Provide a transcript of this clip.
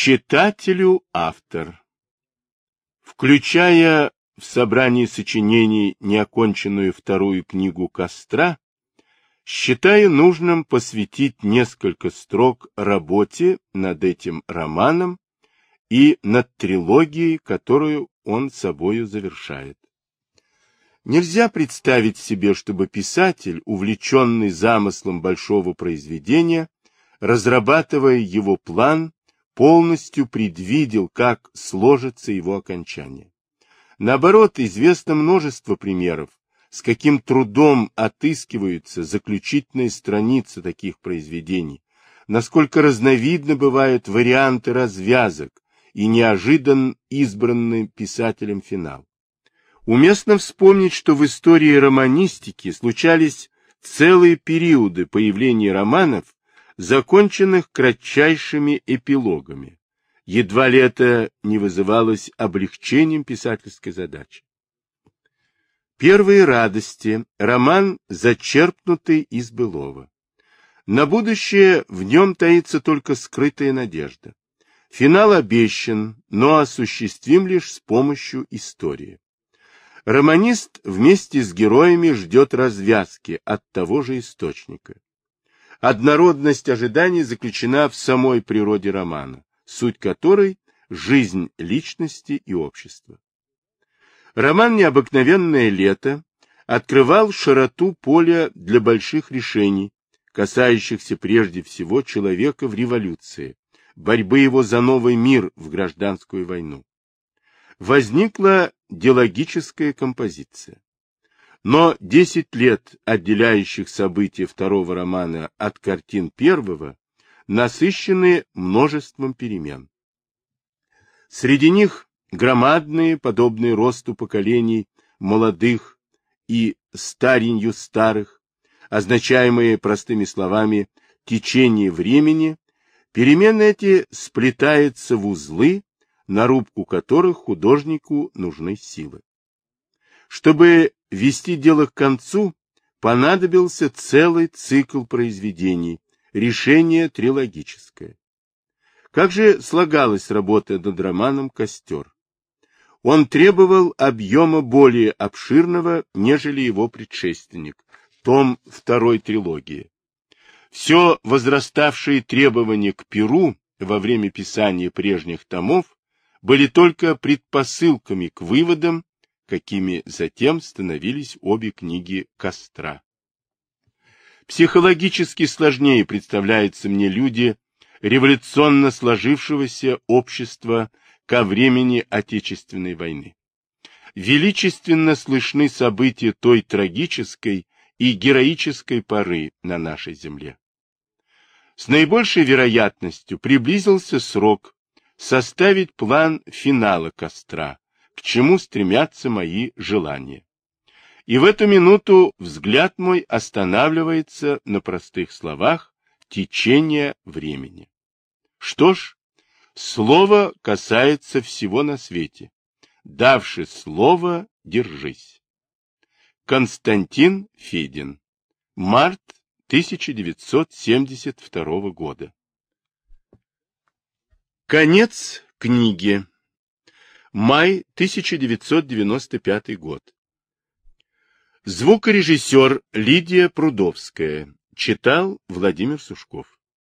Читателю автор. Включая в собрании сочинений неоконченную вторую книгу «Костра», считаю нужным посвятить несколько строк работе над этим романом и над трилогией, которую он собою завершает. Нельзя представить себе, чтобы писатель, увлеченный замыслом большого произведения, разрабатывая его план, полностью предвидел, как сложится его окончание. Наоборот, известно множество примеров, с каким трудом отыскиваются заключительные страницы таких произведений, насколько разновидны бывают варианты развязок и неожидан избранный писателем финал. Уместно вспомнить, что в истории романистики случались целые периоды появления романов, законченных кратчайшими эпилогами. Едва ли это не вызывалось облегчением писательской задачи. Первые радости. Роман, зачерпнутый из былого. На будущее в нем таится только скрытая надежда. Финал обещан, но осуществим лишь с помощью истории. Романист вместе с героями ждет развязки от того же источника. Однородность ожиданий заключена в самой природе романа, суть которой – жизнь личности и общества. Роман «Необыкновенное лето» открывал широту поля для больших решений, касающихся прежде всего человека в революции, борьбы его за новый мир в гражданскую войну. Возникла диалогическая композиция. Но десять лет, отделяющих события второго романа от картин первого, насыщены множеством перемен. Среди них громадные, подобные росту поколений молодых и старенью старых, означаемые простыми словами течение времени, перемены эти сплетаются в узлы, на рубку которых художнику нужны силы. Чтобы вести дело к концу, понадобился целый цикл произведений, решение трилогическое. Как же слагалась работа над романом «Костер»? Он требовал объема более обширного, нежели его предшественник, том второй трилогии. Все возраставшие требования к Перу во время писания прежних томов были только предпосылками к выводам, какими затем становились обе книги Костра. Психологически сложнее представляются мне люди революционно сложившегося общества ко времени Отечественной войны. Величественно слышны события той трагической и героической поры на нашей земле. С наибольшей вероятностью приблизился срок составить план финала костра, к чему стремятся мои желания. И в эту минуту взгляд мой останавливается на простых словах течение времени. Что ж, слово касается всего на свете. Давши слово, держись. Константин Федин. Март 1972 года. Конец книги. Май 1995 год. Звукорежиссер Лидия Прудовская. Читал Владимир Сушков.